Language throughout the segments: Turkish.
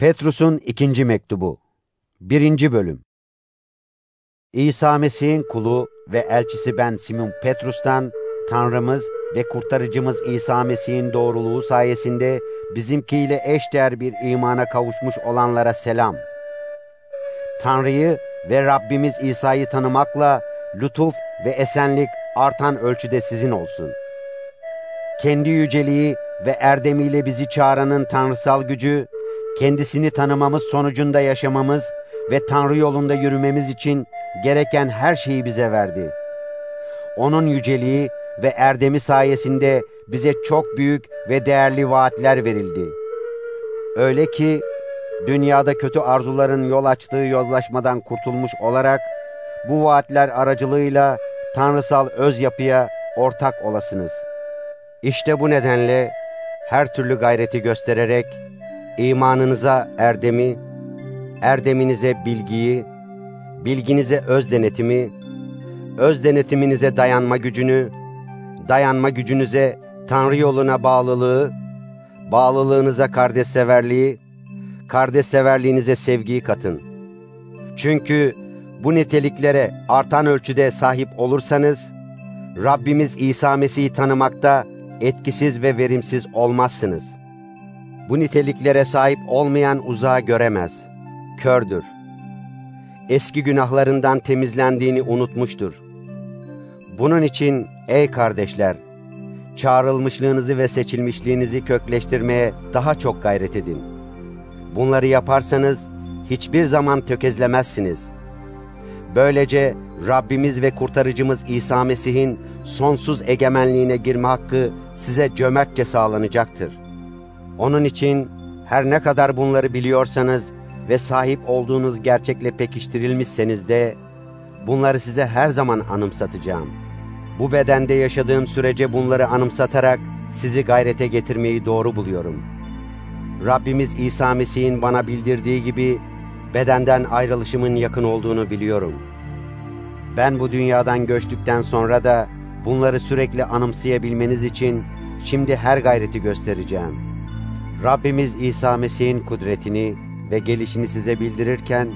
Petrus'un ikinci mektubu 1. bölüm İsa Mesih'in kulu ve elçisi ben Simon Petrus'tan Tanrımız ve kurtarıcımız İsa Mesih'in doğruluğu sayesinde bizimkiyle eşdeğer bir imana kavuşmuş olanlara selam. Tanrı'yı ve Rabbimiz İsa'yı tanımakla lütuf ve esenlik artan ölçüde sizin olsun. Kendi yüceliği ve erdemiyle bizi çağıranın tanrısal gücü, kendisini tanımamız sonucunda yaşamamız ve Tanrı yolunda yürümemiz için gereken her şeyi bize verdi. Onun yüceliği ve erdemi sayesinde bize çok büyük ve değerli vaatler verildi. Öyle ki dünyada kötü arzuların yol açtığı yozlaşmadan kurtulmuş olarak bu vaatler aracılığıyla tanrısal öz yapıya ortak olasınız. İşte bu nedenle her türlü gayreti göstererek imanınıza erdemi, erdeminize bilgiyi, bilginize öz denetimi, öz denetiminize dayanma gücünü, dayanma gücünüze Tanrı yoluna bağlılığı, bağlılığınıza kardeşseverliği, kardeşseverliğinize sevgiyi katın. Çünkü bu niteliklere artan ölçüde sahip olursanız, Rabbimiz İsa Mesih'i tanımakta etkisiz ve verimsiz olmazsınız. Bu niteliklere sahip olmayan uzağa göremez, kördür. Eski günahlarından temizlendiğini unutmuştur. Bunun için ey kardeşler, çağrılmışlığınızı ve seçilmişliğinizi kökleştirmeye daha çok gayret edin. Bunları yaparsanız hiçbir zaman tökezlemezsiniz. Böylece Rabbimiz ve kurtarıcımız İsa Mesih'in sonsuz egemenliğine girme hakkı size cömertçe sağlanacaktır. Onun için her ne kadar bunları biliyorsanız ve sahip olduğunuz gerçekle pekiştirilmişseniz de bunları size her zaman anımsatacağım. Bu bedende yaşadığım sürece bunları anımsatarak sizi gayrete getirmeyi doğru buluyorum. Rabbimiz İsa Mesih'in bana bildirdiği gibi bedenden ayrılışımın yakın olduğunu biliyorum. Ben bu dünyadan göçtükten sonra da bunları sürekli anımsayabilmeniz için şimdi her gayreti göstereceğim. Rabbimiz İsa Mesih'in kudretini ve gelişini size bildirirken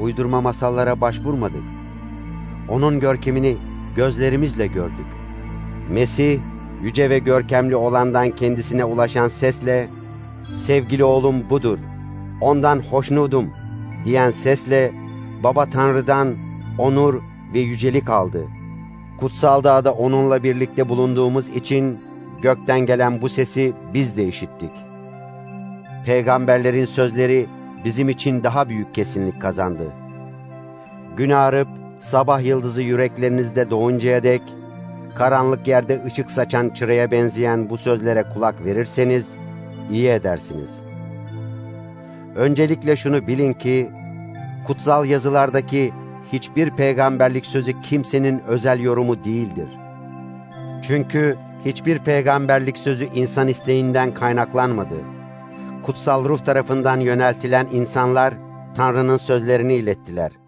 uydurma masallara başvurmadık. Onun görkemini gözlerimizle gördük. Mesih, yüce ve görkemli olandan kendisine ulaşan sesle, sevgili oğlum budur, ondan hoşnudum diyen sesle, Baba Tanrı'dan onur ve yücelik aldı. Kutsal dağda onunla birlikte bulunduğumuz için gökten gelen bu sesi biz de işittik. Peygamberlerin sözleri bizim için daha büyük kesinlik kazandı. Gün ağrıp sabah yıldızı yüreklerinizde doğuncaya dek, karanlık yerde ışık saçan çıraya benzeyen bu sözlere kulak verirseniz, iyi edersiniz. Öncelikle şunu bilin ki, kutsal yazılardaki hiçbir peygamberlik sözü kimsenin özel yorumu değildir. Çünkü hiçbir peygamberlik sözü insan isteğinden kaynaklanmadı. Kutsal ruh tarafından yöneltilen insanlar Tanrı'nın sözlerini ilettiler.